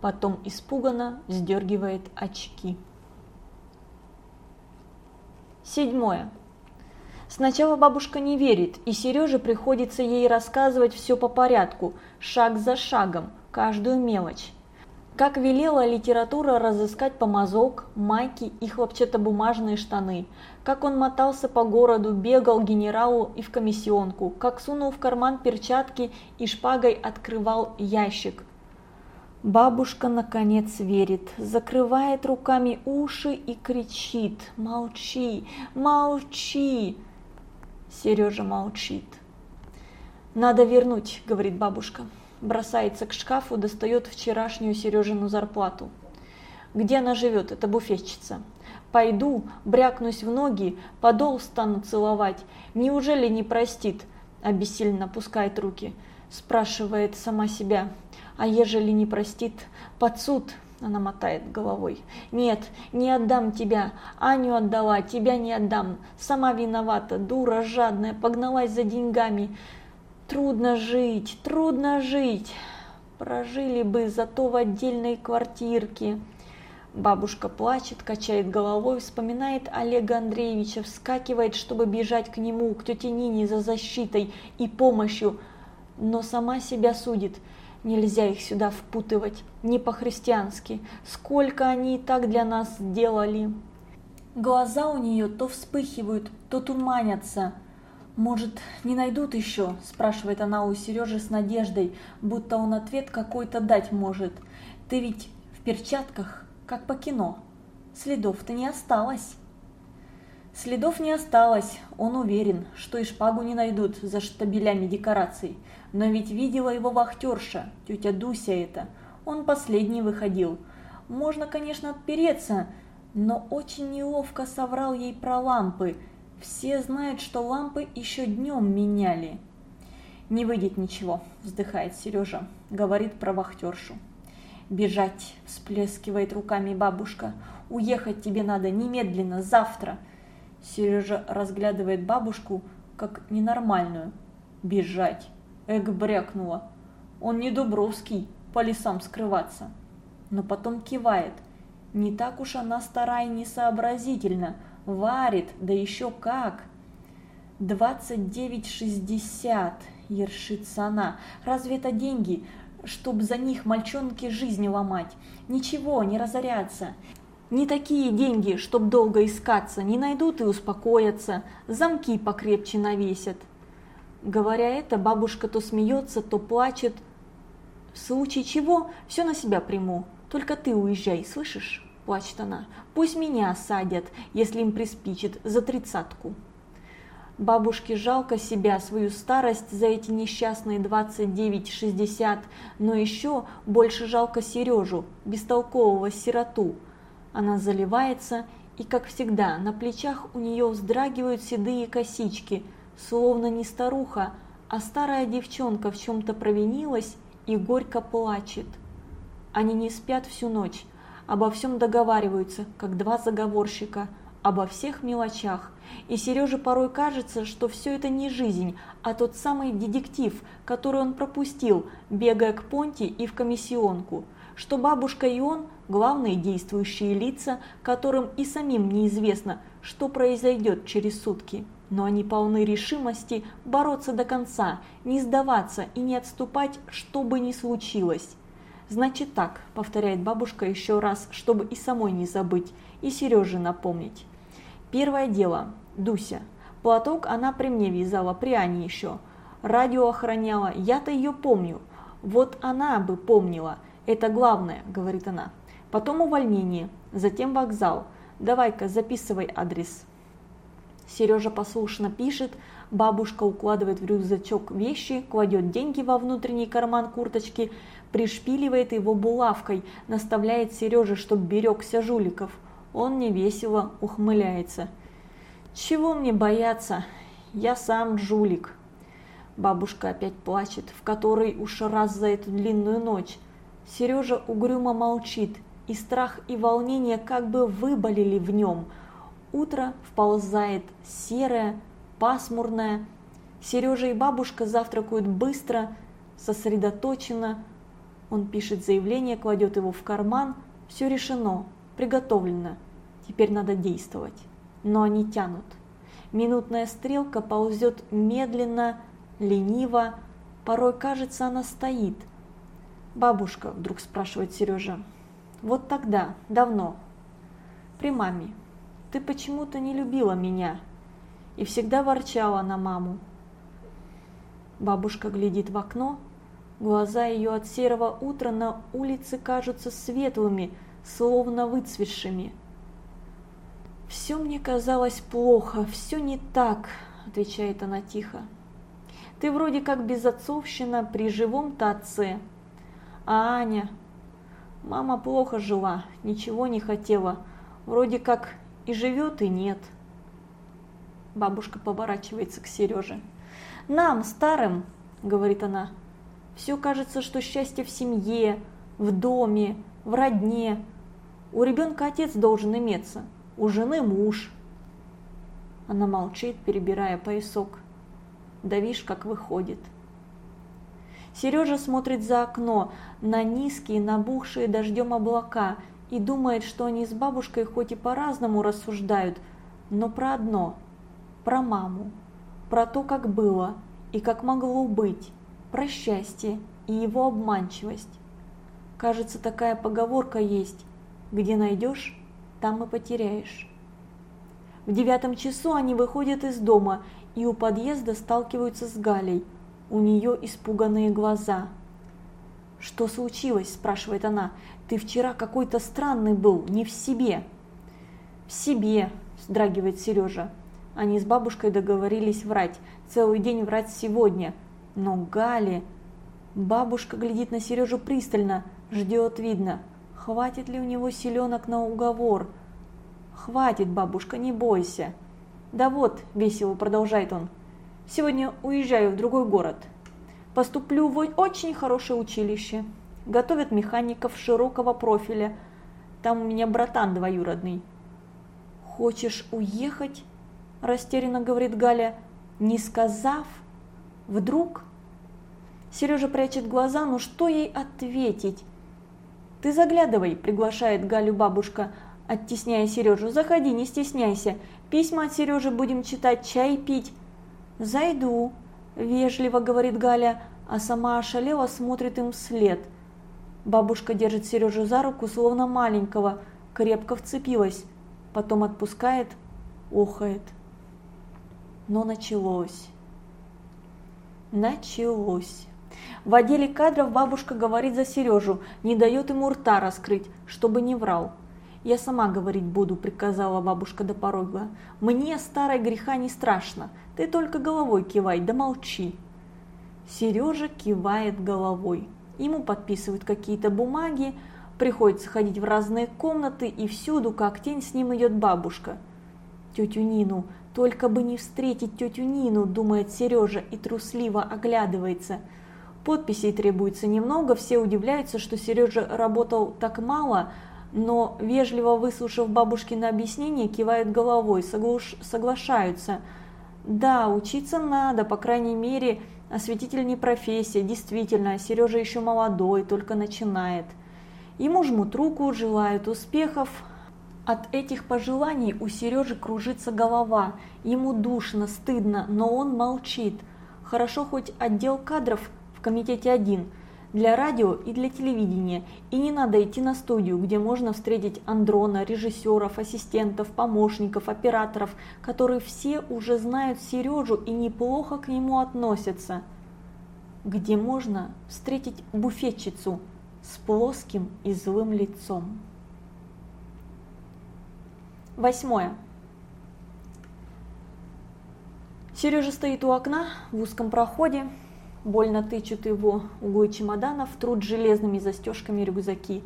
потом испуганно сдергивает очки. Седьмое. Сначала бабушка не верит, и Сереже приходится ей рассказывать все по порядку, шаг за шагом, каждую мелочь. Как велела литература разыскать помазок, майки и хлопчатобумажные штаны, как он мотался по городу, бегал генералу и в комиссионку, как сунул в карман перчатки и шпагой открывал ящик. Бабушка наконец верит, закрывает руками уши и кричит «Молчи! Молчи!» Сережа молчит. «Надо вернуть», — говорит бабушка. Бросается к шкафу, достает вчерашнюю Сережину зарплату. Где она живет, эта буфетчица? Пойду, брякнусь в ноги, подол стану целовать. Неужели не простит? Обессиленно пускает руки. Спрашивает сама себя. А ежели не простит, под суд она мотает головой. «Нет, не отдам тебя. Аню отдала, тебя не отдам. Сама виновата, дура жадная, погналась за деньгами. Трудно жить, трудно жить. Прожили бы зато в отдельной квартирке». Бабушка плачет, качает головой, вспоминает Олега Андреевича, вскакивает, чтобы бежать к нему, к тете Нине за защитой и помощью, но сама себя судит – Нельзя их сюда впутывать, не по-христиански. Сколько они и так для нас сделали. Глаза у нее то вспыхивают, то туманятся. «Может, не найдут еще?» – спрашивает она у Сережи с надеждой, будто он ответ какой-то дать может. «Ты ведь в перчатках, как по кино. Следов-то не осталось». Следов не осталось, он уверен, что и шпагу не найдут за штабелями декораций. Но ведь видела его вахтерша, тетя Дуся это. Он последний выходил. Можно, конечно, отпереться, но очень неловко соврал ей про лампы. Все знают, что лампы еще днем меняли. «Не выйдет ничего», – вздыхает Сережа, говорит про вахтершу. «Бежать», – всплескивает руками бабушка. «Уехать тебе надо немедленно, завтра». Сережа разглядывает бабушку как ненормальную. Бежать. Эк брякнула. Он не Дубровский, по лесам скрываться. Но потом кивает. Не так уж она стара и несообразительна. Варит, да еще как. «Двадцать девять шестьдесят», – ершится она. «Разве это деньги, чтоб за них мальчонки жизни ломать? Ничего, не разоряться. Не такие деньги, чтоб долго искаться, не найдут и успокоятся, замки покрепче навесят. Говоря это, бабушка то смеется, то плачет. В случае чего, все на себя приму. Только ты уезжай, слышишь? Плачет она. Пусть меня садят, если им приспичит, за тридцатку. Бабушке жалко себя, свою старость за эти несчастные 29-60, но еще больше жалко Сережу, бестолкового сироту, она заливается, и, как всегда, на плечах у нее вздрагивают седые косички, словно не старуха, а старая девчонка в чем-то провинилась и горько плачет. Они не спят всю ночь, обо всем договариваются, как два заговорщика, обо всех мелочах. И Сереже порой кажется, что все это не жизнь, а тот самый детектив, который он пропустил, бегая к Понте и в комиссионку – что бабушка и он – главные действующие лица, которым и самим неизвестно, что произойдет через сутки. Но они полны решимости бороться до конца, не сдаваться и не отступать, что бы ни случилось. «Значит так», – повторяет бабушка еще раз, чтобы и самой не забыть, и Сереже напомнить. Первое дело – Дуся. Платок она при мне вязала, при Ане еще. Радио охраняла, я-то ее помню. Вот она бы помнила – это главное, говорит она. Потом увольнение, затем вокзал. Давай-ка записывай адрес. Сережа послушно пишет, бабушка укладывает в рюкзачок вещи, кладет деньги во внутренний карман курточки, пришпиливает его булавкой, наставляет Сереже, чтоб берегся жуликов. Он невесело ухмыляется. «Чего мне бояться? Я сам жулик». Бабушка опять плачет, в который уж раз за эту длинную ночь. Сережа угрюмо молчит, и страх и волнение как бы выболели в нем. Утро вползает серое, пасмурное. Сережа и бабушка завтракают быстро, сосредоточенно. Он пишет заявление, кладет его в карман. Все решено, приготовлено. Теперь надо действовать. Но они тянут. Минутная стрелка ползет медленно, лениво. Порой кажется, она стоит. «Бабушка», – вдруг спрашивает Сережа, – «вот тогда, давно, при маме, ты почему-то не любила меня и всегда ворчала на маму». Бабушка глядит в окно, Глаза ее от серого утра на улице кажутся светлыми, словно выцветшими. «Все мне казалось плохо, все не так», – отвечает она тихо. «Ты вроде как безотцовщина при живом-то отце. А Аня? Мама плохо жила, ничего не хотела. Вроде как и живет, и нет». Бабушка поворачивается к Сереже. «Нам, старым, — говорит она, все кажется, что счастье в семье, в доме, в родне. У ребенка отец должен иметься, у жены муж. Она молчит, перебирая поясок. Да видишь, как выходит. Сережа смотрит за окно на низкие, набухшие дождем облака и думает, что они с бабушкой хоть и по-разному рассуждают, но про одно – про маму, про то, как было и как могло быть про счастье и его обманчивость. Кажется, такая поговорка есть «Где найдешь, там и потеряешь». В девятом часу они выходят из дома и у подъезда сталкиваются с Галей. У нее испуганные глаза. «Что случилось?» – спрашивает она. «Ты вчера какой-то странный был, не в себе». «В себе», – сдрагивает Сережа. Они с бабушкой договорились врать. Целый день врать сегодня – но Гали... Бабушка глядит на Сережу пристально, ждет, видно, хватит ли у него силенок на уговор. «Хватит, бабушка, не бойся». «Да вот», – весело продолжает он, – «сегодня уезжаю в другой город. Поступлю в очень хорошее училище. Готовят механиков широкого профиля. Там у меня братан двоюродный». «Хочешь уехать?» – растерянно говорит Галя, не сказав, Вдруг? Сережа прячет глаза, но что ей ответить? «Ты заглядывай», – приглашает Галю бабушка, оттесняя Сережу. «Заходи, не стесняйся. Письма от Сережи будем читать, чай пить». «Зайду», – вежливо говорит Галя, а сама ошалела смотрит им вслед. Бабушка держит Сережу за руку, словно маленького, крепко вцепилась, потом отпускает, охает. Но началось. Началось. В отделе кадров бабушка говорит за Сережу, не дает ему рта раскрыть, чтобы не врал. «Я сама говорить буду», – приказала бабушка до порога. «Мне, старой греха, не страшно. Ты только головой кивай, да молчи». Сережа кивает головой. Ему подписывают какие-то бумаги, приходится ходить в разные комнаты, и всюду, как тень, с ним идет бабушка. Тетю Нину только бы не встретить тетю Нину, думает Сережа и трусливо оглядывается. Подписей требуется немного, все удивляются, что Сережа работал так мало, но, вежливо выслушав бабушкино объяснение, кивают головой, соглаш... соглашаются. Да, учиться надо, по крайней мере, осветитель не профессия, действительно, Сережа еще молодой, только начинает. Ему жмут руку, желают успехов, от этих пожеланий у Сережи кружится голова, ему душно, стыдно, но он молчит. Хорошо хоть отдел кадров в комитете один, для радио и для телевидения, и не надо идти на студию, где можно встретить Андрона, режиссеров, ассистентов, помощников, операторов, которые все уже знают Сережу и неплохо к нему относятся. Где можно встретить буфетчицу с плоским и злым лицом. Восьмое. Сережа стоит у окна в узком проходе, больно тычут его углы чемоданов, трут железными застежками рюкзаки.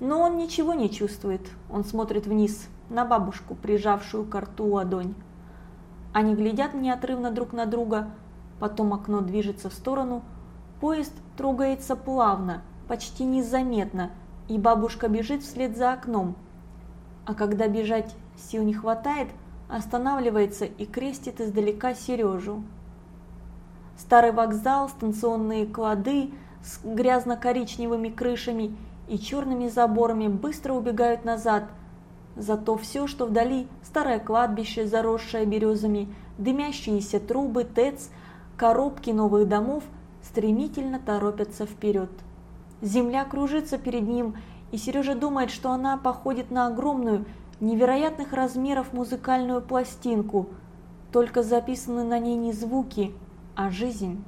Но он ничего не чувствует, он смотрит вниз, на бабушку, прижавшую к рту ладонь. Они глядят неотрывно друг на друга, потом окно движется в сторону, поезд трогается плавно, почти незаметно, и бабушка бежит вслед за окном. А когда бежать Сил не хватает, останавливается и крестит издалека Сережу. Старый вокзал, станционные клады, с грязно-коричневыми крышами и черными заборами быстро убегают назад. Зато все, что вдали, старое кладбище, заросшее березами, дымящиеся трубы, ТЭЦ, коробки новых домов, стремительно торопятся вперед. Земля кружится перед ним, и Сережа думает, что она походит на огромную, невероятных размеров музыкальную пластинку, только записаны на ней не звуки, а жизнь.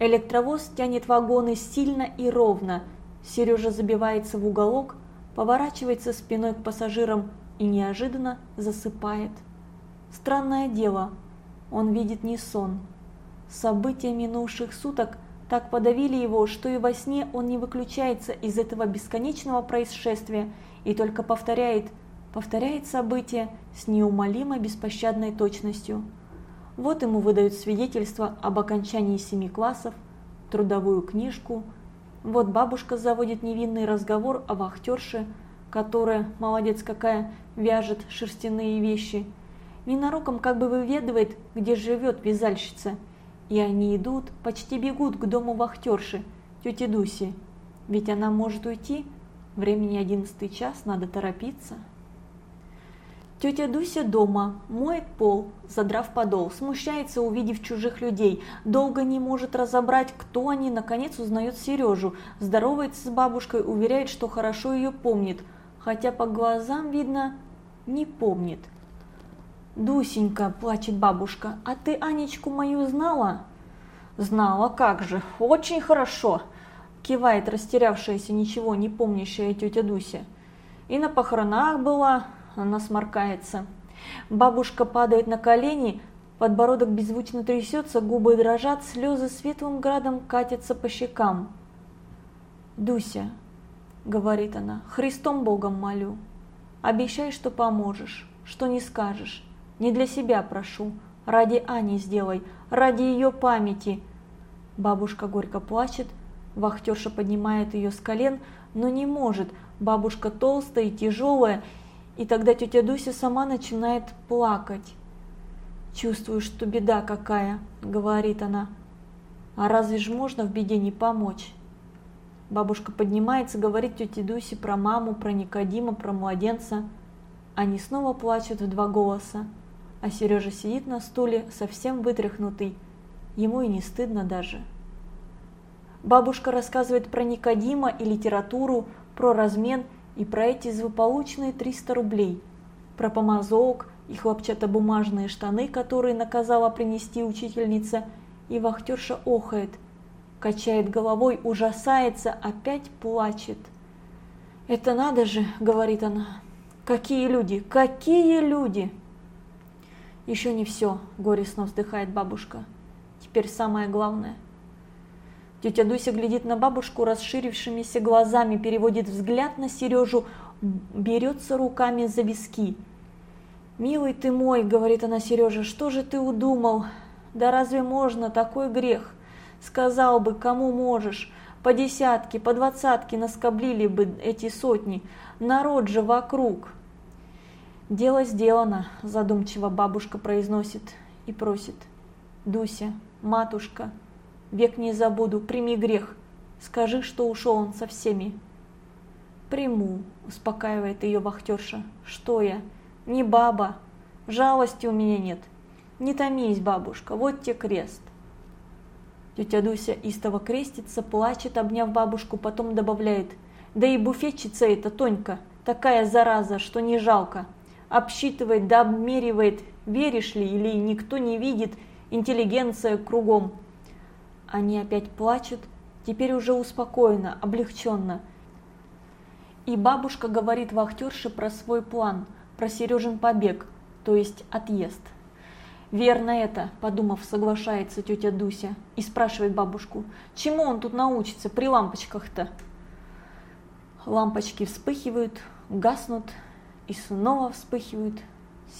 Электровоз тянет вагоны сильно и ровно. Сережа забивается в уголок, поворачивается спиной к пассажирам и неожиданно засыпает. Странное дело, он видит не сон. События минувших суток так подавили его, что и во сне он не выключается из этого бесконечного происшествия и только повторяет, повторяет события с неумолимо беспощадной точностью. Вот ему выдают свидетельство об окончании семи классов, трудовую книжку. Вот бабушка заводит невинный разговор о вахтерше, которая, молодец какая, вяжет шерстяные вещи. Ненароком как бы выведывает, где живет вязальщица. И они идут, почти бегут к дому вахтерши, тети Дуси. Ведь она может уйти, времени одиннадцатый час, надо торопиться. Тетя Дуся дома, моет пол, задрав подол, смущается, увидев чужих людей, долго не может разобрать, кто они, наконец узнает Сережу, здоровается с бабушкой, уверяет, что хорошо ее помнит, хотя по глазам видно, не помнит. «Дусенька», – плачет бабушка, – «а ты Анечку мою знала?» «Знала, как же, очень хорошо», – кивает растерявшаяся, ничего не помнящая тетя Дуся. «И на похоронах была, она сморкается. Бабушка падает на колени, подбородок беззвучно трясется, губы дрожат, слезы светлым градом катятся по щекам. «Дуся», — говорит она, — «Христом Богом молю, обещай, что поможешь, что не скажешь, не для себя прошу, ради Ани сделай, ради ее памяти». Бабушка горько плачет, вахтерша поднимает ее с колен, но не может, бабушка толстая и тяжелая, и тогда тетя Дуся сама начинает плакать. «Чувствую, что беда какая», — говорит она. «А разве ж можно в беде не помочь?» Бабушка поднимается, говорит тете Дусе про маму, про Никодима, про младенца. Они снова плачут в два голоса, а Сережа сидит на стуле, совсем вытряхнутый. Ему и не стыдно даже. Бабушка рассказывает про Никодима и литературу, про размен и про эти злополучные 300 рублей, про помазок и хлопчатобумажные штаны, которые наказала принести учительница, и вахтерша охает, качает головой, ужасается, опять плачет. «Это надо же», — говорит она, — «какие люди, какие люди!» «Еще не все», — горестно вздыхает бабушка. «Теперь самое главное. Тетя Дуся глядит на бабушку расширившимися глазами, переводит взгляд на Сережу, берется руками за виски. «Милый ты мой», — говорит она Сереже, — «что же ты удумал? Да разве можно такой грех? Сказал бы, кому можешь. По десятке, по двадцатке наскоблили бы эти сотни. Народ же вокруг». «Дело сделано», – задумчиво бабушка произносит и просит. «Дуся, матушка, век не забуду, прими грех. Скажи, что ушел он со всеми. Приму, успокаивает ее вахтерша. Что я? Не баба. Жалости у меня нет. Не томись, бабушка, вот тебе крест. Тетя Дуся истово крестится, плачет, обняв бабушку, потом добавляет. Да и буфетчица эта, Тонька, такая зараза, что не жалко. Обсчитывает да обмеривает, веришь ли или никто не видит, интеллигенция кругом. Они опять плачут, теперь уже успокоенно, облегченно. И бабушка говорит вахтерше про свой план, про Сережин побег, то есть отъезд. «Верно это», – подумав, соглашается тетя Дуся и спрашивает бабушку, «Чему он тут научится при лампочках-то?» Лампочки вспыхивают, гаснут и снова вспыхивают.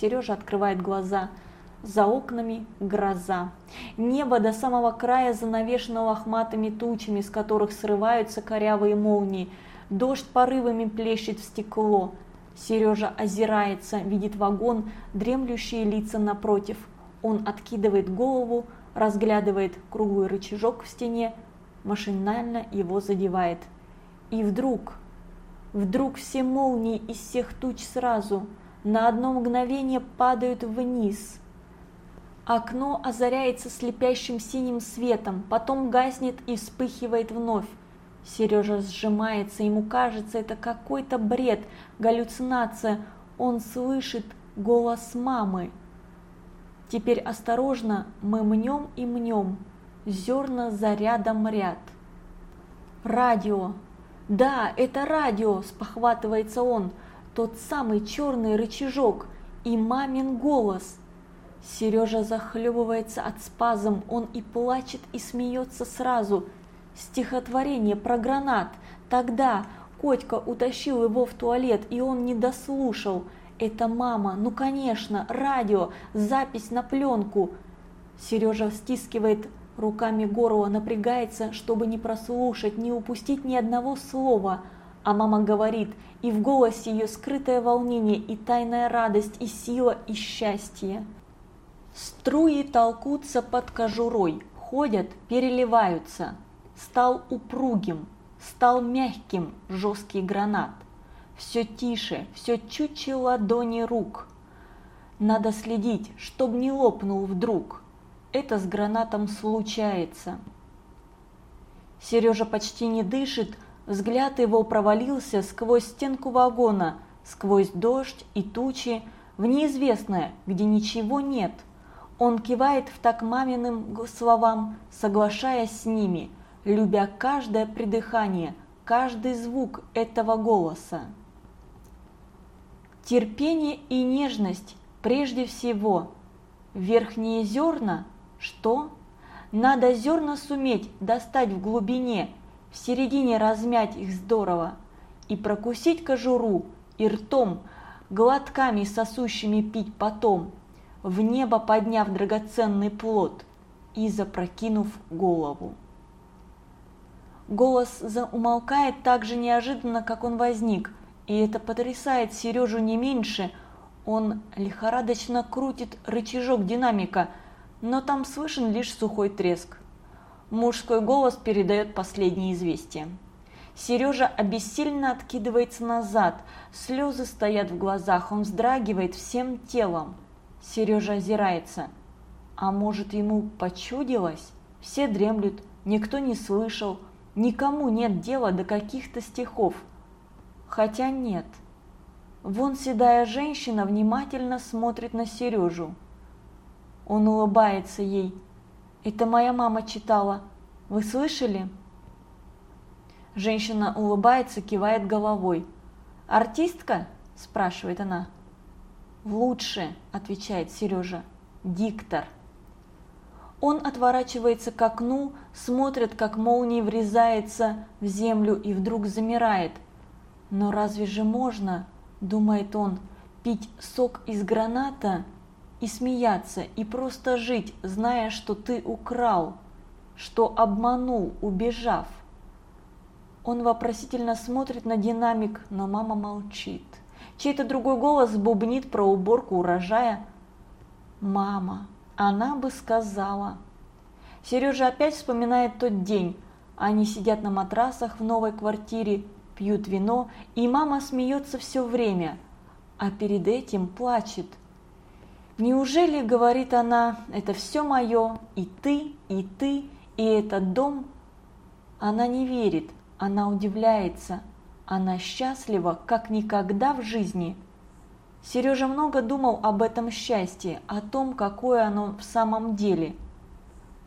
Сережа открывает глаза – за окнами гроза. Небо до самого края занавешено лохматыми тучами, с которых срываются корявые молнии. Дождь порывами плещет в стекло. Сережа озирается, видит вагон, дремлющие лица напротив. Он откидывает голову, разглядывает круглый рычажок в стене, машинально его задевает. И вдруг, вдруг все молнии из всех туч сразу на одно мгновение падают вниз. Окно озаряется слепящим синим светом, потом гаснет и вспыхивает вновь. Сережа сжимается, ему кажется, это какой-то бред, галлюцинация. Он слышит голос мамы. Теперь осторожно мы мнем и мнем, зерна за рядом ряд. Радио. Да, это радио, спохватывается он, тот самый черный рычажок и мамин голос. Сережа захлебывается от спазм, он и плачет, и смеется сразу – Стихотворение про гранат. Тогда Котька утащил его в туалет, и он не дослушал. Это мама, ну конечно, радио, запись на пленку. Сережа стискивает руками горло, напрягается, чтобы не прослушать, не упустить ни одного слова. А мама говорит, и в голосе ее скрытое волнение, и тайная радость, и сила, и счастье. Струи толкутся под кожурой, ходят, переливаются стал упругим, стал мягким жесткий гранат. Все тише, все чуче ладони рук. Надо следить, чтоб не лопнул вдруг. Это с гранатом случается. Сережа почти не дышит, взгляд его провалился сквозь стенку вагона, сквозь дождь и тучи, в неизвестное, где ничего нет. Он кивает в так маминым словам, соглашаясь с ними – любя каждое придыхание, каждый звук этого голоса. Терпение и нежность прежде всего. Верхние зерна, что? Надо зерна суметь достать в глубине, в середине размять их здорово, и прокусить кожуру, и ртом, глотками сосущими пить потом, в небо подняв драгоценный плод и запрокинув голову. Голос умолкает так же неожиданно, как он возник, и это потрясает Сережу не меньше. Он лихорадочно крутит рычажок динамика, но там слышен лишь сухой треск. Мужской голос передает последние известия. Сережа обессильно откидывается назад, слезы стоят в глазах, он вздрагивает всем телом. Сережа озирается. А может ему почудилось? Все дремлют, никто не слышал, Никому нет дела до каких-то стихов. Хотя нет. Вон седая женщина внимательно смотрит на Сережу. Он улыбается ей. «Это моя мама читала. Вы слышали?» Женщина улыбается, кивает головой. «Артистка?» – спрашивает она. «Лучше», – отвечает Сережа. «Диктор». Он отворачивается к окну, смотрит, как молния врезается в землю и вдруг замирает. Но разве же можно, думает он, пить сок из граната и смеяться, и просто жить, зная, что ты украл, что обманул, убежав? Он вопросительно смотрит на динамик, но мама молчит. Чей-то другой голос бубнит про уборку урожая. «Мама, она бы сказала. Сережа опять вспоминает тот день. Они сидят на матрасах в новой квартире, пьют вино, и мама смеется все время, а перед этим плачет. «Неужели, — говорит она, — это все мое, и ты, и ты, и этот дом?» Она не верит, она удивляется, она счастлива, как никогда в жизни. Сережа много думал об этом счастье, о том, какое оно в самом деле.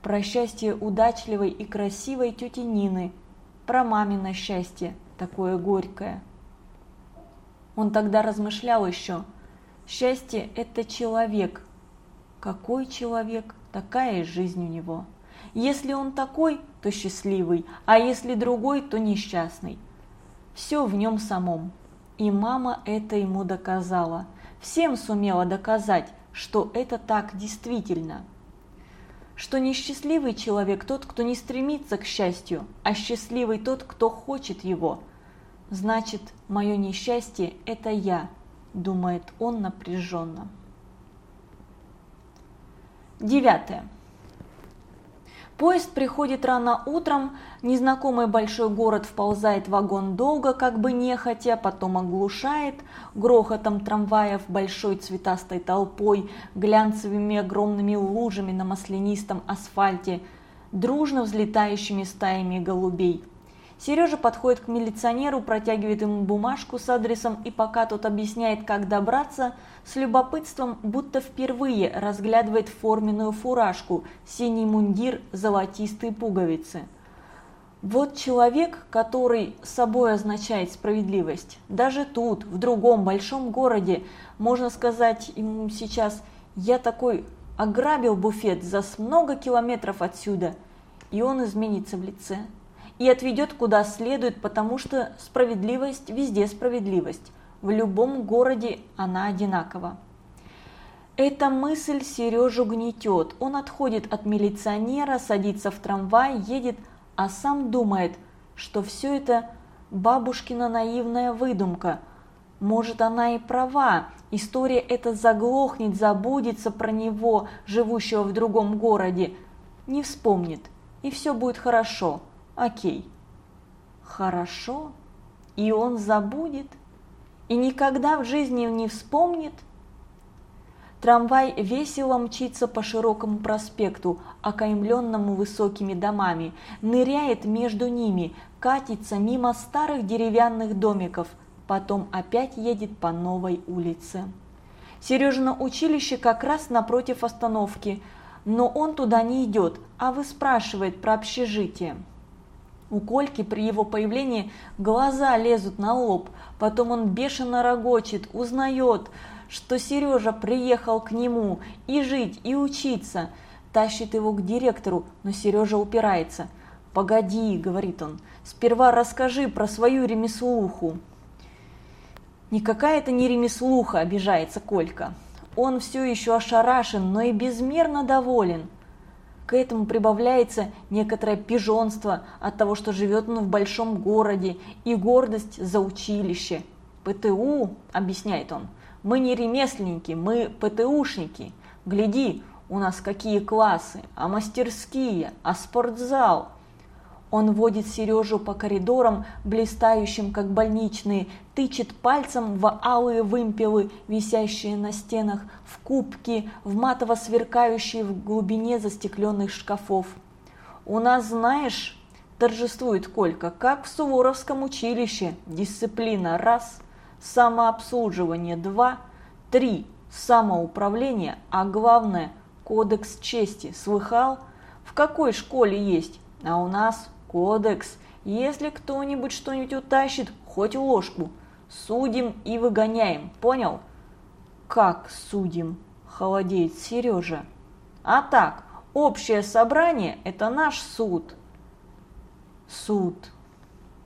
Про счастье удачливой и красивой тети Нины, про мамино счастье, такое горькое. Он тогда размышлял еще. Счастье – это человек. Какой человек, такая жизнь у него. Если он такой, то счастливый, а если другой, то несчастный. Все в нем самом. И мама это ему доказала. Всем сумела доказать, что это так действительно. Что несчастливый человек тот, кто не стремится к счастью, а счастливый тот, кто хочет его. Значит, мое несчастье – это я, думает он напряженно. Девятое. Поезд приходит рано утром, незнакомый большой город вползает в вагон долго, как бы нехотя, потом оглушает, грохотом трамваев, большой цветастой толпой, глянцевыми огромными лужами на маслянистом асфальте, дружно взлетающими стаями голубей. Сережа подходит к милиционеру, протягивает ему бумажку с адресом и пока тот объясняет, как добраться, с любопытством, будто впервые разглядывает форменную фуражку, синий мундир, золотистые пуговицы. Вот человек, который собой означает справедливость. Даже тут, в другом большом городе, можно сказать ему сейчас «я такой ограбил буфет за много километров отсюда», и он изменится в лице и отведет куда следует, потому что справедливость везде справедливость. В любом городе она одинакова. Эта мысль Сережу гнетет. Он отходит от милиционера, садится в трамвай, едет, а сам думает, что все это бабушкина наивная выдумка. Может, она и права, история эта заглохнет, забудется про него, живущего в другом городе, не вспомнит, и все будет хорошо. Окей. Хорошо. И он забудет. И никогда в жизни не вспомнит. Трамвай весело мчится по широкому проспекту, окаймленному высокими домами, ныряет между ними, катится мимо старых деревянных домиков, потом опять едет по новой улице. Сережина училище как раз напротив остановки, но он туда не идет, а выспрашивает про общежитие. У Кольки при его появлении глаза лезут на лоб, потом он бешено рогочет, узнает, что Сережа приехал к нему и жить, и учиться. Тащит его к директору, но Сережа упирается. «Погоди», — говорит он, — «сперва расскажи про свою ремеслуху». «Никакая это не ремеслуха», — обижается Колька. Он все еще ошарашен, но и безмерно доволен. К этому прибавляется некоторое пижонство от того, что живет он в большом городе, и гордость за училище. ПТУ, объясняет он, мы не ремесленники, мы ПТУшники. Гляди, у нас какие классы, а мастерские, а спортзал – он водит Сережу по коридорам, блистающим как больничные, тычет пальцем в алые вымпелы, висящие на стенах, в кубки, в матово сверкающие в глубине застекленных шкафов. «У нас, знаешь, – торжествует Колька, – как в Суворовском училище. Дисциплина – раз, самообслуживание – два, три, самоуправление, а главное – кодекс чести. Слыхал? В какой школе есть? А у нас Кодекс. Если кто-нибудь что-нибудь утащит, хоть ложку, судим и выгоняем, понял? Как судим? Холодеет Сережа. А так, общее собрание – это наш суд. Суд.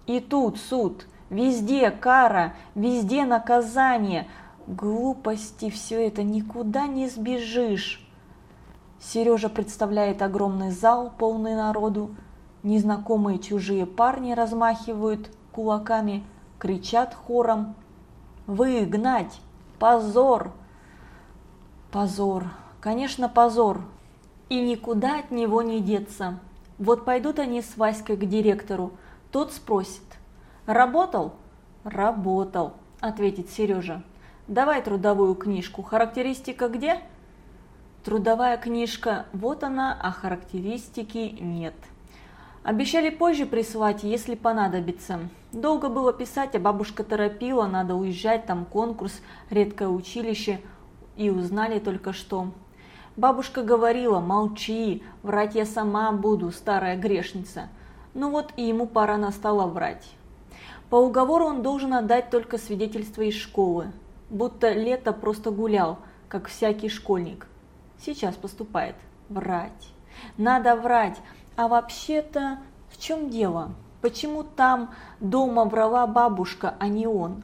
И тут суд. Везде кара, везде наказание. Глупости все это никуда не сбежишь. Сережа представляет огромный зал, полный народу, Незнакомые чужие парни размахивают кулаками, кричат хором «Выгнать! Позор!» Позор, конечно, позор. И никуда от него не деться. Вот пойдут они с Васькой к директору. Тот спросит «Работал?» «Работал», – ответит Сережа. «Давай трудовую книжку. Характеристика где?» Трудовая книжка, вот она, а характеристики нет. Обещали позже прислать, если понадобится. Долго было писать, а бабушка торопила, надо уезжать, там конкурс, редкое училище. И узнали только что. Бабушка говорила, молчи, врать я сама буду, старая грешница. Ну вот и ему пора настала врать. По уговору он должен отдать только свидетельство из школы, будто лето просто гулял, как всякий школьник. Сейчас поступает. Врать. Надо врать. А вообще-то, в чем дело? Почему там дома врала бабушка, а не он?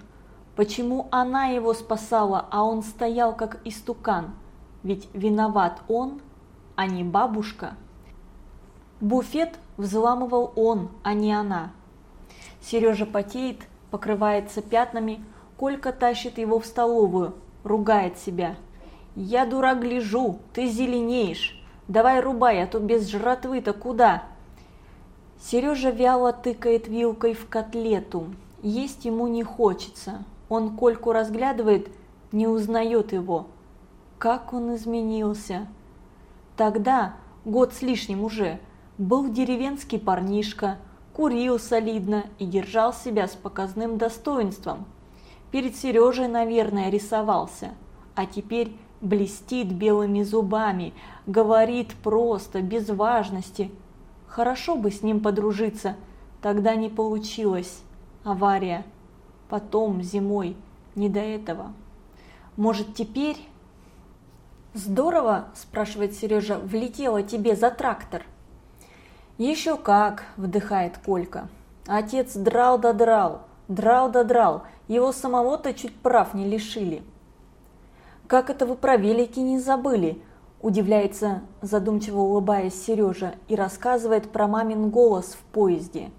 Почему она его спасала, а он стоял как истукан? Ведь виноват он, а не бабушка. Буфет взламывал он, а не она. Сережа потеет, покрывается пятнами, Колька тащит его в столовую, ругает себя. «Я, дурак, гляжу, ты зеленеешь. Давай рубай, а то без жратвы-то куда? Сережа вяло тыкает вилкой в котлету. Есть ему не хочется. Он Кольку разглядывает, не узнает его. Как он изменился. Тогда, год с лишним уже, был деревенский парнишка, курил солидно и держал себя с показным достоинством. Перед Сережей, наверное, рисовался, а теперь блестит белыми зубами, говорит просто, без важности. Хорошо бы с ним подружиться, тогда не получилось. Авария. Потом, зимой, не до этого. Может, теперь... «Здорово?» – спрашивает Сережа. «Влетело тебе за трактор?» «Еще как!» – вдыхает Колька. Отец драл да драл, драл да драл, его самого-то чуть прав не лишили. «Как это вы про велики не забыли?» – удивляется, задумчиво улыбаясь Сережа, и рассказывает про мамин голос в поезде.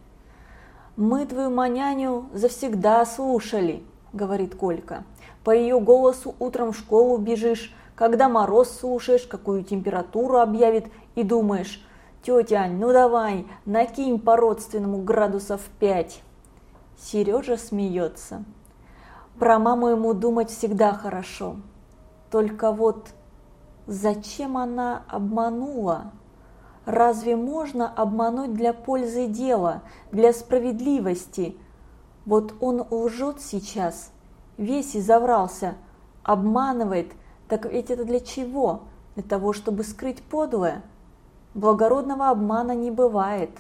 «Мы твою маняню завсегда слушали», – говорит Колька. «По ее голосу утром в школу бежишь, когда мороз слушаешь, какую температуру объявит, и думаешь, тетя Ань, ну давай, накинь по-родственному градусов пять». Сережа смеется. Про маму ему думать всегда хорошо. Только вот зачем она обманула? Разве можно обмануть для пользы дела, для справедливости? Вот он лжет сейчас, весь изоврался, обманывает, так ведь это для чего? Для того, чтобы скрыть подлое? Благородного обмана не бывает.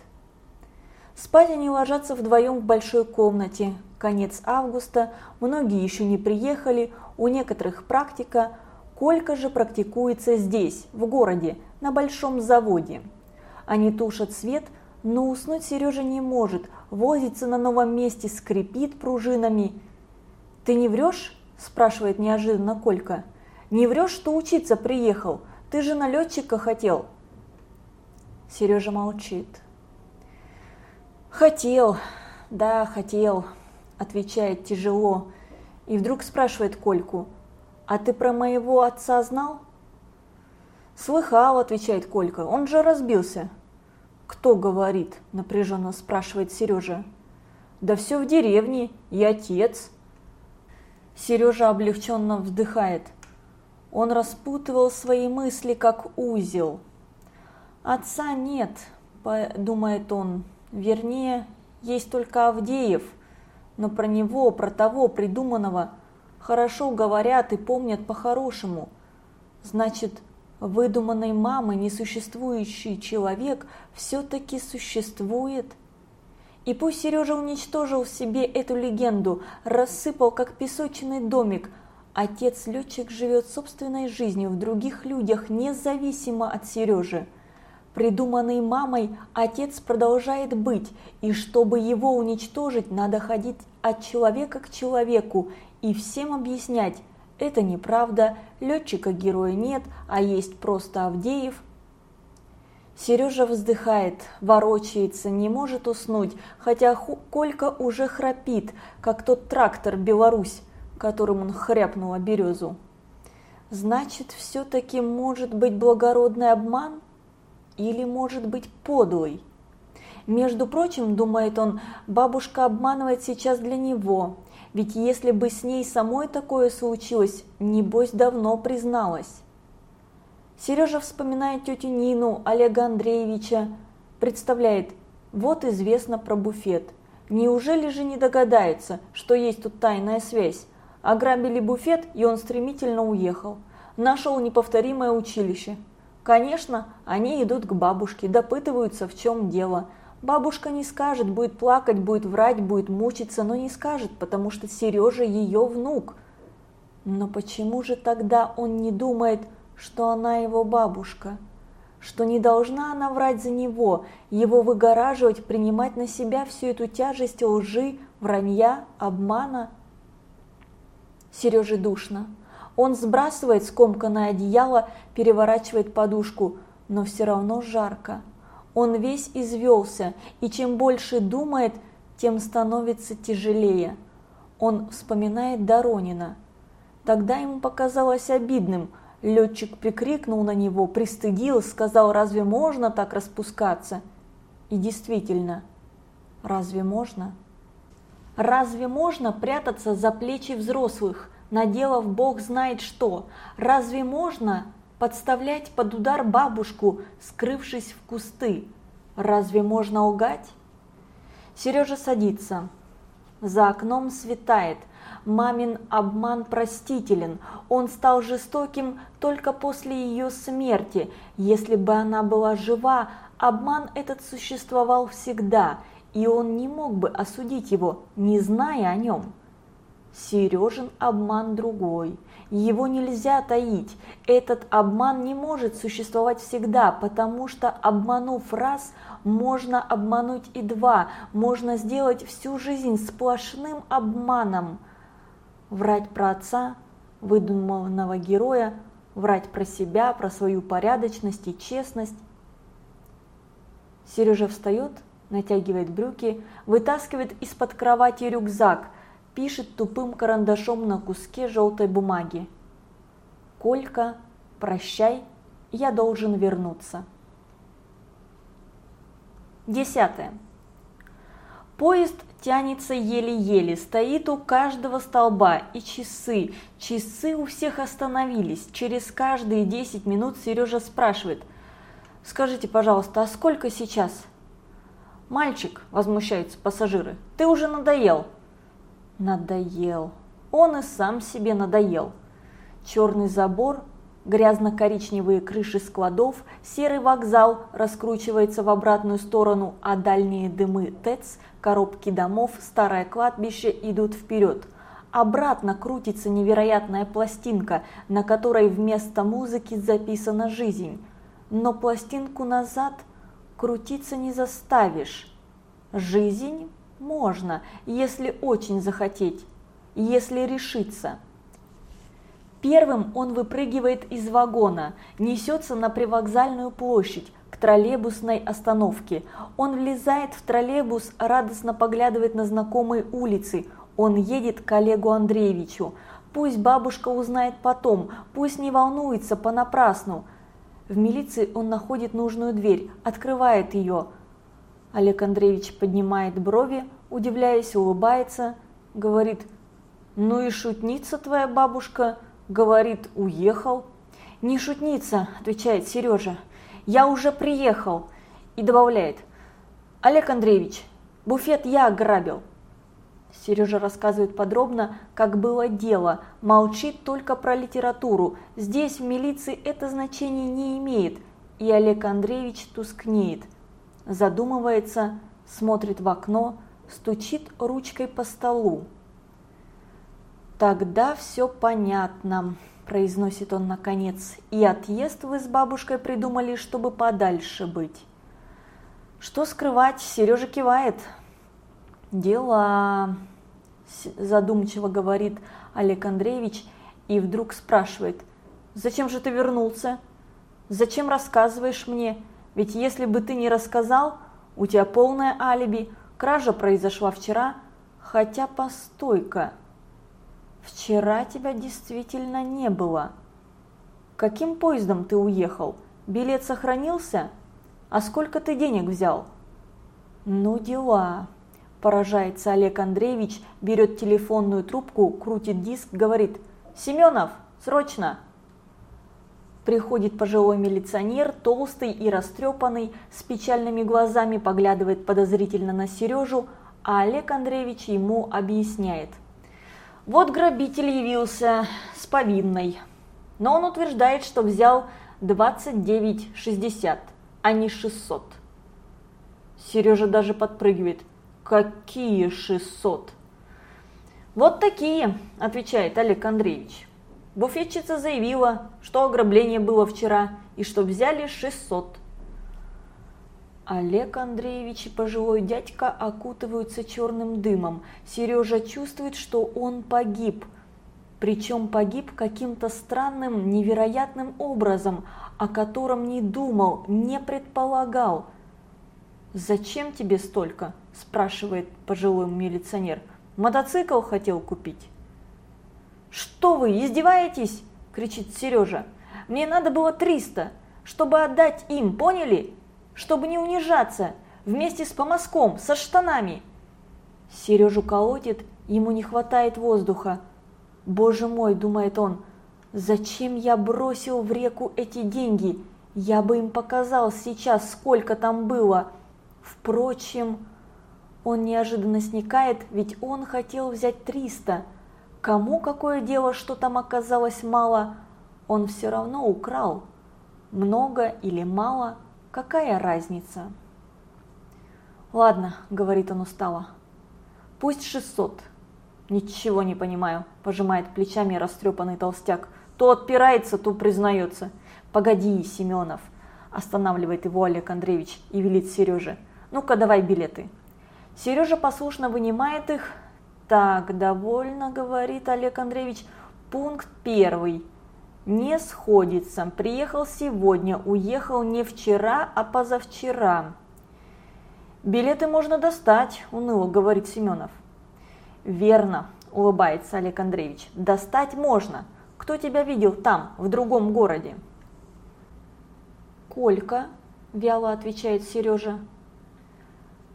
Спать они ложатся вдвоем в большой комнате, конец августа, многие еще не приехали, у некоторых практика, Колька же практикуется здесь, в городе, на большом заводе. Они тушат свет, но уснуть Сережа не может, возится на новом месте, скрипит пружинами. «Ты не врешь?» – спрашивает неожиданно Колька. «Не врешь, что учиться приехал? Ты же на летчика хотел». Сережа молчит. «Хотел, да, хотел», отвечает тяжело, и вдруг спрашивает Кольку, «А ты про моего отца знал?» «Слыхал», – отвечает Колька, – «он же разбился». «Кто говорит?» – напряженно спрашивает Сережа. «Да все в деревне, и отец». Сережа облегченно вздыхает. Он распутывал свои мысли, как узел. «Отца нет», – думает он, – «вернее, есть только Авдеев» но про него, про того придуманного, хорошо говорят и помнят по-хорошему. Значит, выдуманной мамы несуществующий человек все-таки существует? И пусть Сережа уничтожил в себе эту легенду, рассыпал как песочный домик, отец-летчик живет собственной жизнью в других людях, независимо от Сережи. Придуманный мамой, отец продолжает быть, и чтобы его уничтожить, надо ходить от человека к человеку и всем объяснять, это неправда, летчика-героя нет, а есть просто Авдеев. Сережа вздыхает, ворочается, не может уснуть, хотя Колька уже храпит, как тот трактор «Беларусь», которым он хряпнул березу. Значит, все-таки может быть благородный обман? Или, может быть, подлый. Между прочим, думает он, бабушка обманывает сейчас для него, ведь если бы с ней самой такое случилось, небось давно призналась. Сережа вспоминает тетю Нину, Олега Андреевича, представляет, вот известно про буфет. Неужели же не догадается, что есть тут тайная связь? Ограбили буфет, и он стремительно уехал. Нашел неповторимое училище. Конечно, они идут к бабушке, допытываются, в чем дело. Бабушка не скажет, будет плакать, будет врать, будет мучиться, но не скажет, потому что Сережа ее внук. Но почему же тогда он не думает, что она его бабушка? Что не должна она врать за него, его выгораживать, принимать на себя всю эту тяжесть лжи, вранья, обмана? Сереже душно. Он сбрасывает скомканное одеяло, переворачивает подушку, но все равно жарко. Он весь извелся, и чем больше думает, тем становится тяжелее. Он вспоминает Доронина. Тогда ему показалось обидным, Летчик прикрикнул на него, пристыдил, сказал, разве можно так распускаться? И действительно, разве можно? Разве можно прятаться за плечи взрослых, наделав бог знает что? Разве можно подставлять под удар бабушку, скрывшись в кусты? Разве можно лгать? Сережа садится. За окном светает. Мамин обман простителен. Он стал жестоким только после ее смерти. Если бы она была жива, обман этот существовал всегда, и он не мог бы осудить его, не зная о нем. Сережин обман другой. Его нельзя таить. Этот обман не может существовать всегда, потому что обманув раз, можно обмануть и два, можно сделать всю жизнь сплошным обманом. Врать про отца, выдуманного героя, врать про себя, про свою порядочность и честность. Сережа встает, натягивает брюки, вытаскивает из-под кровати рюкзак, пишет тупым карандашом на куске желтой бумаги. «Колька, прощай, я должен вернуться». Десятое. Поезд тянется еле-еле, стоит у каждого столба, и часы, часы у всех остановились. Через каждые 10 минут Сережа спрашивает, «Скажите, пожалуйста, а сколько сейчас?» «Мальчик», – возмущаются пассажиры, – «ты уже надоел». Надоел. Он и сам себе надоел. Черный забор грязно-коричневые крыши складов, серый вокзал раскручивается в обратную сторону, а дальние дымы ТЭЦ, коробки домов, старое кладбище идут вперед. Обратно крутится невероятная пластинка, на которой вместо музыки записана жизнь. Но пластинку назад крутиться не заставишь. Жизнь можно, если очень захотеть, если решиться. Первым он выпрыгивает из вагона, несется на привокзальную площадь, к троллейбусной остановке. Он влезает в троллейбус, радостно поглядывает на знакомые улицы. Он едет к Олегу Андреевичу. Пусть бабушка узнает потом, пусть не волнуется понапрасну. В милиции он находит нужную дверь, открывает ее. Олег Андреевич поднимает брови, удивляясь, улыбается, говорит, «Ну и шутница твоя бабушка», Говорит, уехал. Не шутница, отвечает Сережа. Я уже приехал. И добавляет. Олег Андреевич, буфет я ограбил. Сережа рассказывает подробно, как было дело, молчит только про литературу. Здесь в милиции это значение не имеет, и Олег Андреевич тускнеет. Задумывается, смотрит в окно, стучит ручкой по столу. «Тогда все понятно», – произносит он наконец, – «и отъезд вы с бабушкой придумали, чтобы подальше быть». «Что скрывать?» – Сережа кивает. «Дела», – задумчиво говорит Олег Андреевич и вдруг спрашивает, «Зачем же ты вернулся? Зачем рассказываешь мне? Ведь если бы ты не рассказал, у тебя полное алиби, кража произошла вчера, хотя постойка». Вчера тебя действительно не было. Каким поездом ты уехал? Билет сохранился? А сколько ты денег взял? Ну дела. Поражается Олег Андреевич, берет телефонную трубку, крутит диск, говорит «Семенов, срочно!» Приходит пожилой милиционер, толстый и растрепанный, с печальными глазами поглядывает подозрительно на Сережу, а Олег Андреевич ему объясняет – вот грабитель явился с повинной, но он утверждает, что взял 29,60, а не 600. Сережа даже подпрыгивает. Какие 600? Вот такие, отвечает Олег Андреевич. Буфетчица заявила, что ограбление было вчера и что взяли 600. Олег Андреевич и пожилой дядька окутываются черным дымом. Сережа чувствует, что он погиб. Причем погиб каким-то странным, невероятным образом, о котором не думал, не предполагал. «Зачем тебе столько?» – спрашивает пожилой милиционер. «Мотоцикл хотел купить». «Что вы, издеваетесь?» – кричит Сережа. Мне надо было 300, чтобы отдать им, поняли? Чтобы не унижаться, вместе с помазком, со штанами. Сережу колотит, ему не хватает воздуха. Боже мой, думает он, зачем я бросил в реку эти деньги? Я бы им показал сейчас, сколько там было. Впрочем, он неожиданно сникает, ведь он хотел взять 300. Кому какое дело, что там оказалось мало? Он все равно украл. Много или мало, какая разница? «Ладно», – говорит он устало, – «пусть 600». «Ничего не понимаю», – пожимает плечами растрепанный толстяк. «То отпирается, то признается». «Погоди, Семенов», – останавливает его Олег Андреевич и велит Сереже. «Ну-ка, давай билеты». Сережа послушно вынимает их. «Так, довольно», – говорит Олег Андреевич. «Пункт первый. Не сходится. Приехал сегодня, уехал не вчера, а позавчера». «Билеты можно достать», – уныло говорит Семенов. «Верно», – улыбается Олег Андреевич. «Достать можно. Кто тебя видел там, в другом городе?» «Колька», – вяло отвечает Сережа.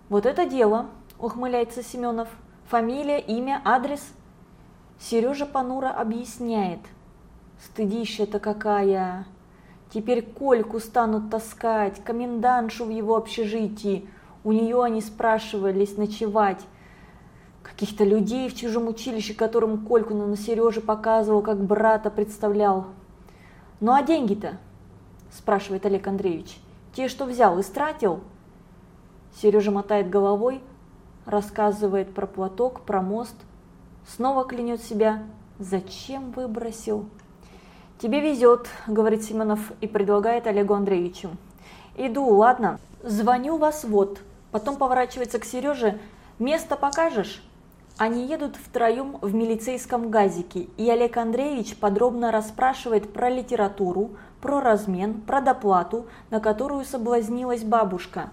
«Вот это дело», – ухмыляется Семенов. «Фамилия, имя, адрес?» Сережа понуро объясняет. «Стыдища-то какая! Теперь Кольку станут таскать, комендантшу в его общежитии, у нее они спрашивались ночевать. Каких-то людей в чужом училище, которым Кольку на Сереже показывал, как брата представлял. «Ну а деньги-то?» – спрашивает Олег Андреевич. «Те, что взял, истратил?» Сережа мотает головой, рассказывает про платок, про мост. Снова клянет себя. «Зачем выбросил?» «Тебе везет», – говорит Семенов и предлагает Олегу Андреевичу. «Иду, ладно. Звоню вас вот». Потом поворачивается к Сереже. «Место покажешь?» Они едут втроем в милицейском газике, и Олег Андреевич подробно расспрашивает про литературу, про размен, про доплату, на которую соблазнилась бабушка.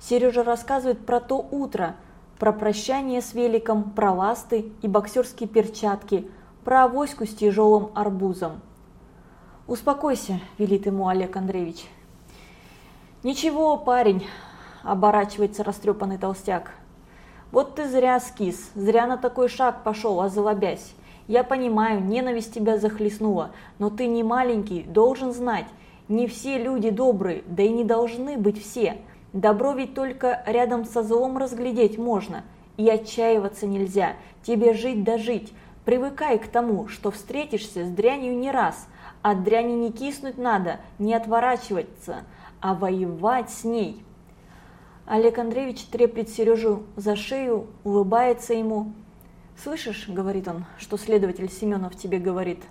Сережа рассказывает про то утро, про прощание с великом, про ласты и боксерские перчатки, про авоську с тяжелым арбузом. «Успокойся», – велит ему Олег Андреевич. «Ничего, парень, оборачивается растрепанный толстяк. Вот ты зря скис, зря на такой шаг пошел, озолобясь. Я понимаю, ненависть тебя захлестнула, но ты не маленький, должен знать, не все люди добрые, да и не должны быть все. Добро ведь только рядом со злом разглядеть можно, и отчаиваться нельзя, тебе жить да жить. Привыкай к тому, что встретишься с дрянью не раз, от дряни не киснуть надо, не отворачиваться, а воевать с ней. Олег Андреевич треплет Сережу за шею, улыбается ему. «Слышишь, — говорит он, — что следователь Семенов тебе говорит,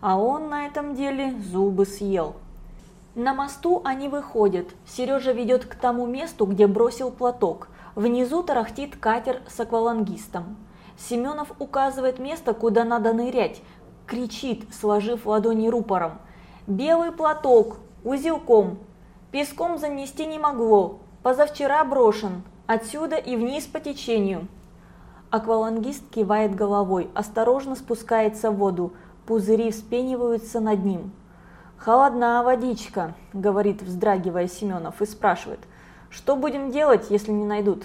а он на этом деле зубы съел». На мосту они выходят. Сережа ведет к тому месту, где бросил платок. Внизу тарахтит катер с аквалангистом. Семенов указывает место, куда надо нырять. Кричит, сложив ладони рупором. «Белый платок! Узелком! Песком занести не могло, Позавчера брошен, отсюда и вниз по течению. Аквалангист кивает головой, осторожно спускается в воду, пузыри вспениваются над ним. «Холодна водичка», – говорит, вздрагивая Семенов, и спрашивает, «Что будем делать, если не найдут?»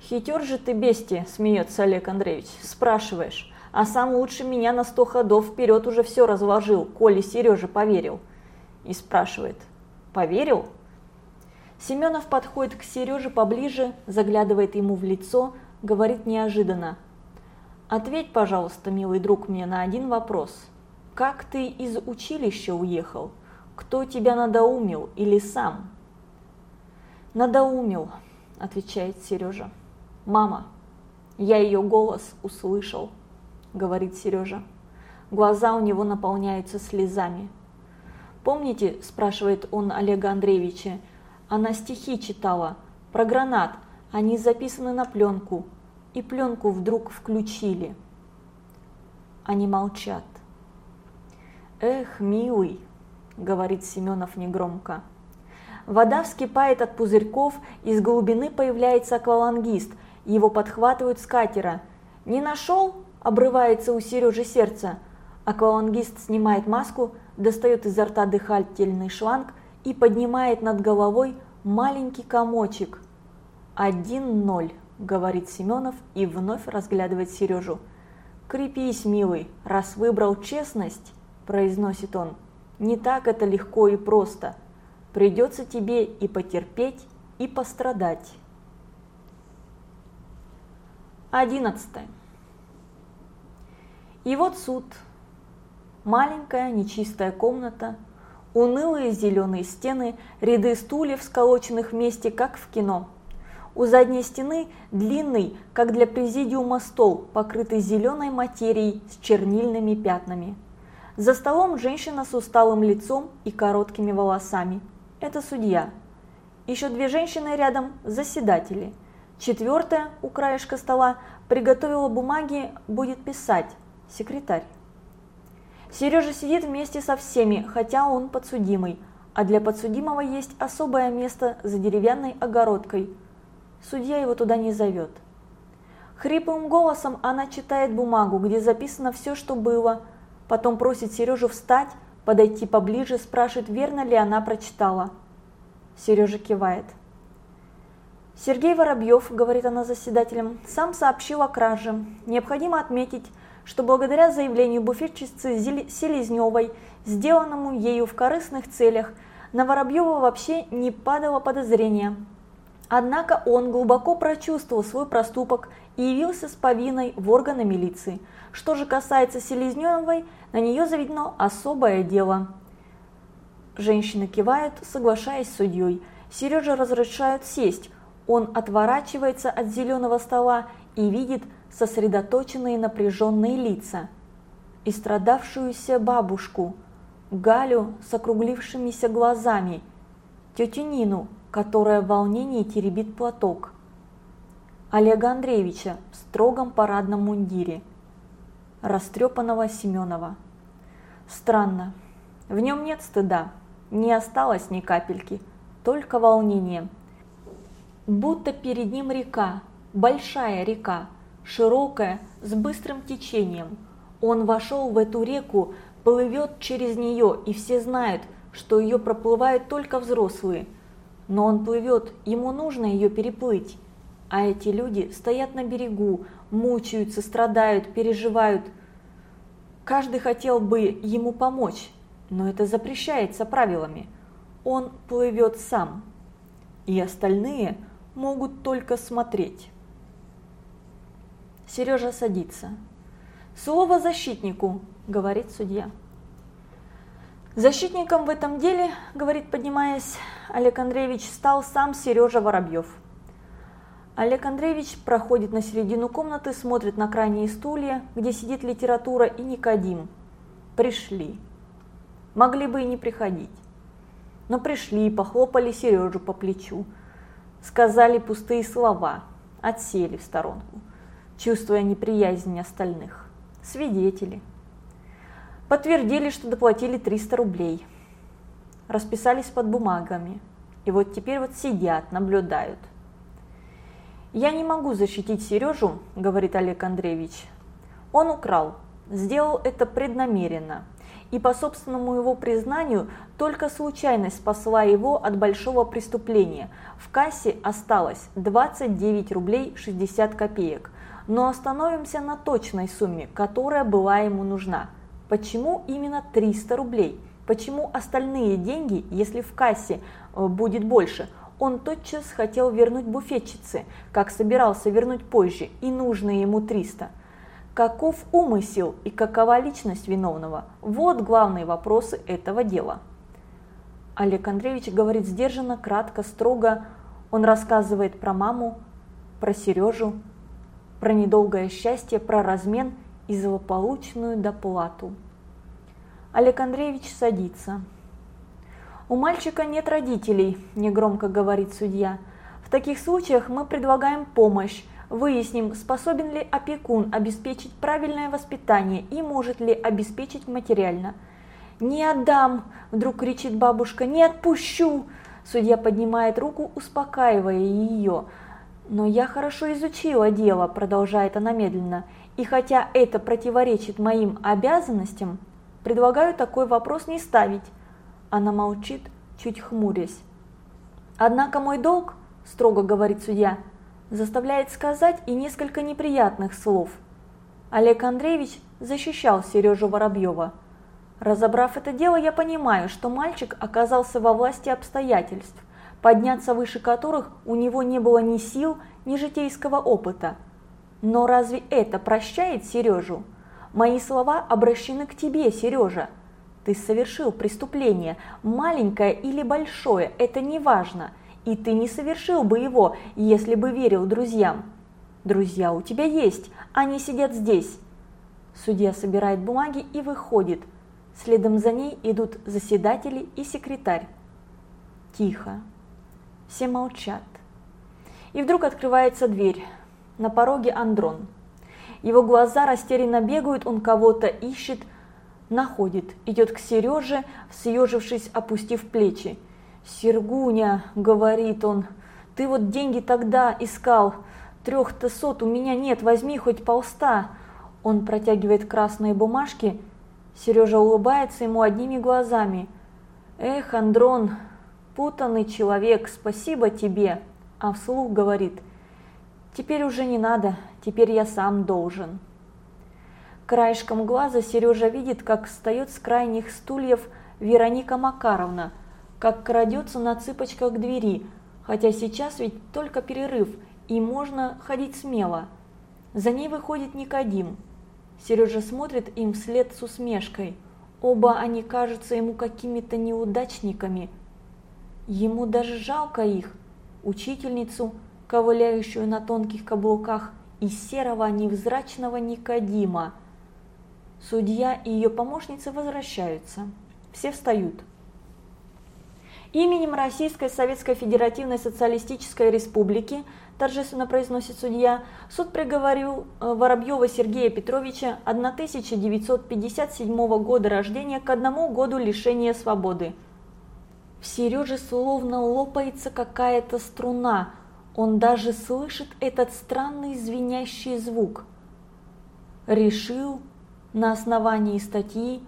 «Хитер же ты, бестия», – смеется Олег Андреевич, – «спрашиваешь, а сам лучше меня на сто ходов вперед уже все разложил, коли Сережа поверил». И спрашивает, «Поверил?» Семенов подходит к Сереже поближе, заглядывает ему в лицо, говорит неожиданно. «Ответь, пожалуйста, милый друг, мне на один вопрос. Как ты из училища уехал? Кто тебя надоумил или сам?» «Надоумил», – отвечает Сережа. «Мама». Я ее голос услышал, говорит Сережа. Глаза у него наполняются слезами. «Помните, – спрашивает он Олега Андреевича, она стихи читала, про гранат, они записаны на пленку, и пленку вдруг включили. Они молчат. «Эх, милый», — говорит Семенов негромко. Вода вскипает от пузырьков, из глубины появляется аквалангист, его подхватывают с катера. «Не нашел?» – обрывается у Сережи сердце. Аквалангист снимает маску, достает изо рта дыхательный шланг и поднимает над головой маленький комочек. «Один ноль», – говорит Семенов и вновь разглядывает Сережу. «Крепись, милый, раз выбрал честность», – произносит он. «Не так это легко и просто. Придется тебе и потерпеть, и пострадать». Одиннадцатое. И вот суд. Маленькая нечистая комната, унылые зеленые стены, ряды стульев, сколоченных вместе, как в кино. У задней стены длинный, как для президиума, стол, покрытый зеленой материей с чернильными пятнами. За столом женщина с усталым лицом и короткими волосами. Это судья. Еще две женщины рядом – заседатели. Четвертая, у краешка стола, приготовила бумаги, будет писать секретарь. Сережа сидит вместе со всеми, хотя он подсудимый, а для подсудимого есть особое место за деревянной огородкой. Судья его туда не зовет. Хриплым голосом она читает бумагу, где записано все, что было, потом просит Сережу встать, подойти поближе, спрашивает, верно ли она прочитала. Сережа кивает. Сергей Воробьев, говорит она заседателям, сам сообщил о краже. Необходимо отметить, что благодаря заявлению буфетчицы Селезневой, сделанному ею в корыстных целях, на Воробьева вообще не падало подозрения. Однако он глубоко прочувствовал свой проступок и явился с повинной в органы милиции. Что же касается Селезневой, на нее заведено особое дело. Женщины кивают, соглашаясь с судьей. Сережа разрешают сесть. Он отворачивается от зеленого стола и видит, сосредоточенные напряженные лица, и страдавшуюся бабушку, Галю с округлившимися глазами, тетю Нину, которая в волнении теребит платок, Олега Андреевича в строгом парадном мундире, растрепанного Семенова. Странно, в нем нет стыда, не осталось ни капельки, только волнение. Будто перед ним река, большая река, широкая, с быстрым течением. Он вошел в эту реку, плывет через нее, и все знают, что ее проплывают только взрослые. Но он плывет, ему нужно ее переплыть. А эти люди стоят на берегу, мучаются, страдают, переживают. Каждый хотел бы ему помочь, но это запрещается правилами. Он плывет сам, и остальные могут только смотреть. Сережа садится. «Слово защитнику», – говорит судья. Защитником в этом деле, говорит, поднимаясь, Олег Андреевич стал сам Сережа Воробьев. Олег Андреевич проходит на середину комнаты, смотрит на крайние стулья, где сидит литература и Никодим. Пришли. Могли бы и не приходить. Но пришли, похлопали Сережу по плечу. Сказали пустые слова, отсели в сторонку чувствуя неприязнь остальных. Свидетели. Подтвердили, что доплатили 300 рублей. Расписались под бумагами. И вот теперь вот сидят, наблюдают. «Я не могу защитить Сережу», – говорит Олег Андреевич. «Он украл, сделал это преднамеренно, и по собственному его признанию только случайность спасла его от большого преступления. В кассе осталось 29 рублей 60 копеек, но остановимся на точной сумме, которая была ему нужна. Почему именно 300 рублей? Почему остальные деньги, если в кассе э, будет больше, он тотчас хотел вернуть буфетчице, как собирался вернуть позже, и нужно ему 300? Каков умысел и какова личность виновного? Вот главные вопросы этого дела. Олег Андреевич говорит сдержанно, кратко, строго. Он рассказывает про маму, про Сережу, про недолгое счастье, про размен и злополучную доплату. Олег Андреевич садится. «У мальчика нет родителей», – негромко говорит судья. «В таких случаях мы предлагаем помощь, выясним, способен ли опекун обеспечить правильное воспитание и может ли обеспечить материально». «Не отдам!» – вдруг кричит бабушка. «Не отпущу!» Судья поднимает руку, успокаивая ее – «Но я хорошо изучила дело», – продолжает она медленно, – «и хотя это противоречит моим обязанностям, предлагаю такой вопрос не ставить. Она молчит, чуть хмурясь. Однако мой долг, строго говорит судья, заставляет сказать и несколько неприятных слов. Олег Андреевич защищал Сережу Воробьева. Разобрав это дело, я понимаю, что мальчик оказался во власти обстоятельств, подняться выше которых у него не было ни сил, ни житейского опыта. Но разве это прощает Сережу? Мои слова обращены к тебе, Сережа. Ты совершил преступление, маленькое или большое, это не важно, и ты не совершил бы его, если бы верил друзьям. Друзья у тебя есть, они сидят здесь. Судья собирает бумаги и выходит. Следом за ней идут заседатели и секретарь. Тихо. Все молчат. И вдруг открывается дверь. На пороге Андрон. Его глаза растерянно бегают, он кого-то ищет, находит, идет к Сереже, съежившись, опустив плечи. «Сергуня», — говорит он, — «ты вот деньги тогда искал, трех-то сот у меня нет, возьми хоть полста». Он протягивает красные бумажки, Сережа улыбается ему одними глазами. «Эх, Андрон, путанный человек, спасибо тебе», а вслух говорит, «Теперь уже не надо, теперь я сам должен». Краешком глаза Сережа видит, как встает с крайних стульев Вероника Макаровна, как крадется на цыпочках к двери, хотя сейчас ведь только перерыв, и можно ходить смело. За ней выходит Никодим. Сережа смотрит им вслед с усмешкой. Оба они кажутся ему какими-то неудачниками. Ему даже жалко их, учительницу, ковыляющую на тонких каблуках, и серого невзрачного Никодима. Судья и ее помощницы возвращаются. Все встают. Именем Российской Советской Федеративной Социалистической Республики торжественно произносит судья, суд приговорил э, Воробьева Сергея Петровича 1957 года рождения к одному году лишения свободы. В Сереже словно лопается какая-то струна, он даже слышит этот странный звенящий звук. Решил на основании статьи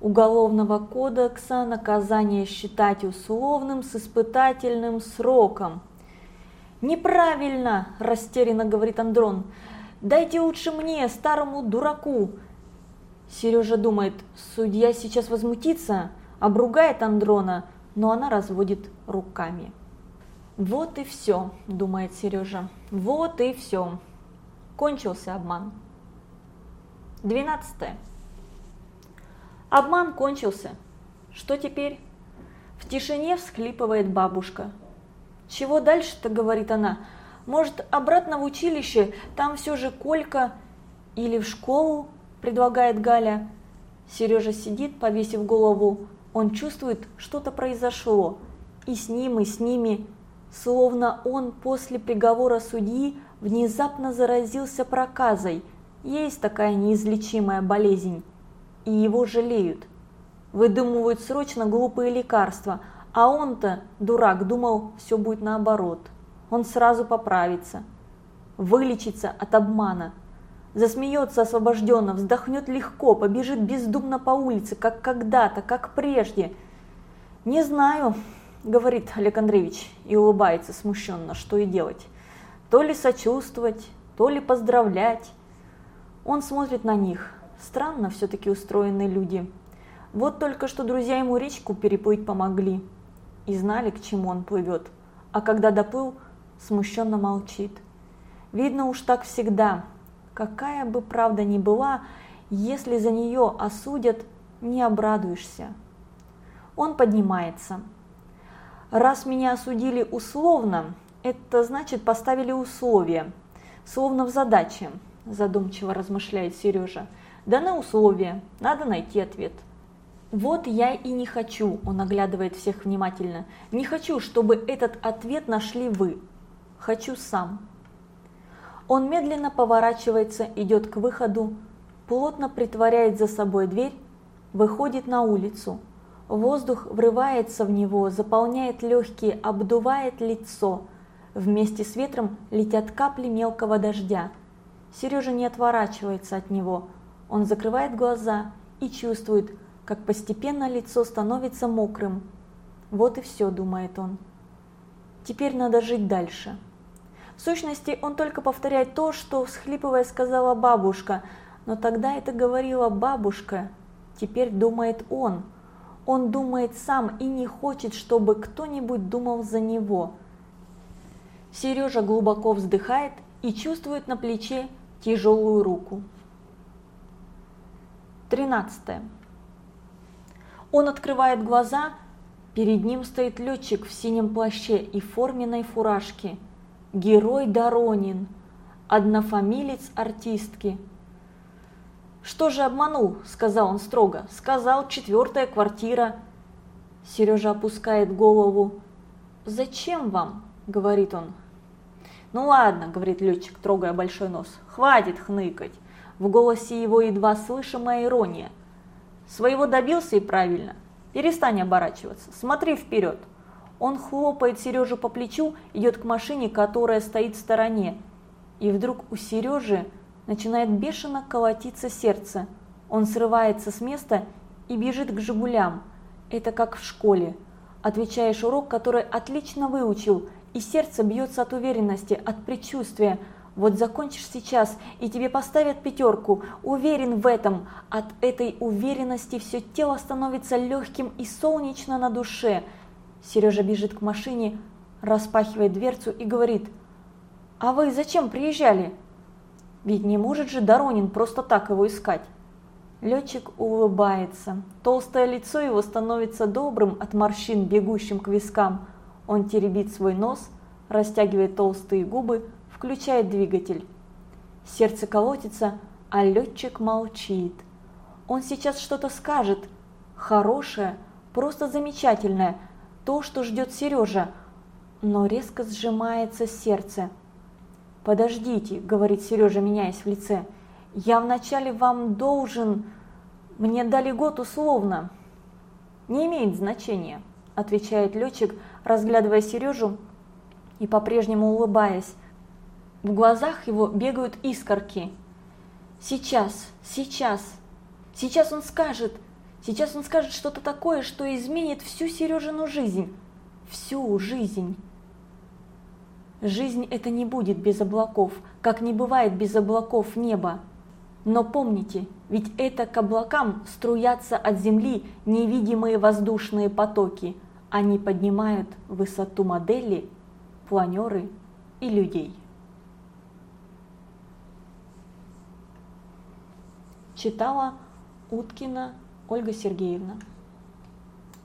Уголовного кодекса наказание считать условным с испытательным сроком. «Неправильно!» – растерянно говорит Андрон. «Дайте лучше мне, старому дураку!» Сережа думает, судья сейчас возмутится, обругает Андрона, но она разводит руками. Вот и все, думает Сережа. Вот и все. Кончился обман. Двенадцатое. Обман кончился. Что теперь? В тишине всхлипывает бабушка. Чего дальше-то, говорит она. Может, обратно в училище, там все же Колька. Или в школу, предлагает Галя. Сережа сидит, повесив голову. Он чувствует, что-то произошло. И с ним, и с ними словно он после приговора судьи внезапно заразился проказой. Есть такая неизлечимая болезнь. И его жалеют. Выдумывают срочно глупые лекарства, а он-то, дурак, думал, все будет наоборот. Он сразу поправится, вылечится от обмана, засмеется освобожденно, вздохнет легко, побежит бездумно по улице, как когда-то, как прежде. Не знаю, говорит Олег Андреевич и улыбается смущенно, что и делать. То ли сочувствовать, то ли поздравлять. Он смотрит на них. Странно все-таки устроены люди. Вот только что друзья ему речку переплыть помогли. И знали, к чему он плывет. А когда доплыл, смущенно молчит. Видно уж так всегда. Какая бы правда ни была, если за нее осудят, не обрадуешься. Он поднимается. Раз меня осудили условно, это значит поставили условия, словно в задаче, задумчиво размышляет Сережа. Да на условия, надо найти ответ. Вот я и не хочу, он оглядывает всех внимательно, не хочу, чтобы этот ответ нашли вы. Хочу сам. Он медленно поворачивается, идет к выходу, плотно притворяет за собой дверь, выходит на улицу. Воздух врывается в него, заполняет легкие, обдувает лицо. Вместе с ветром летят капли мелкого дождя. Сережа не отворачивается от него. Он закрывает глаза и чувствует, как постепенно лицо становится мокрым. Вот и все, думает он. Теперь надо жить дальше. В сущности, он только повторяет то, что, всхлипывая, сказала бабушка, но тогда это говорила бабушка, теперь думает он. Он думает сам и не хочет, чтобы кто-нибудь думал за него. Сережа глубоко вздыхает и чувствует на плече тяжелую руку. 13. Он открывает глаза, перед ним стоит летчик в синем плаще и форменной фуражке. Герой Доронин, однофамилец артистки. «Что же обманул?» – сказал он строго. «Сказал, четвертая квартира». Сережа опускает голову. «Зачем вам?» – говорит он. «Ну ладно», – говорит летчик, трогая большой нос. «Хватит хныкать». В голосе его едва слышимая ирония. «Своего добился и правильно. Перестань оборачиваться. Смотри вперед». Он хлопает Сережу по плечу, идет к машине, которая стоит в стороне. И вдруг у Сережи начинает бешено колотиться сердце. Он срывается с места и бежит к «Жигулям». Это как в школе. Отвечаешь урок, который отлично выучил, и сердце бьется от уверенности, от предчувствия. Вот закончишь сейчас, и тебе поставят пятерку. Уверен в этом. От этой уверенности все тело становится легким и солнечно на душе. Сережа бежит к машине, распахивает дверцу и говорит, «А вы зачем приезжали?» Ведь не может же Доронин просто так его искать. Летчик улыбается. Толстое лицо его становится добрым от морщин, бегущим к вискам. Он теребит свой нос, растягивает толстые губы, включает двигатель. Сердце колотится, а летчик молчит. Он сейчас что-то скажет. Хорошее, просто замечательное. То, что ждет Сережа. Но резко сжимается сердце. «Подождите», – говорит Сережа, меняясь в лице. «Я вначале вам должен... Мне дали год условно». «Не имеет значения», – отвечает летчик, разглядывая Сережу и по-прежнему улыбаясь. В глазах его бегают искорки. «Сейчас, сейчас, сейчас он скажет, сейчас он скажет что-то такое, что изменит всю Сережину жизнь, всю жизнь». Жизнь это не будет без облаков, как не бывает без облаков неба. Но помните, ведь это к облакам струятся от земли невидимые воздушные потоки. Они поднимают высоту модели, планеры и людей. Читала Уткина Ольга Сергеевна.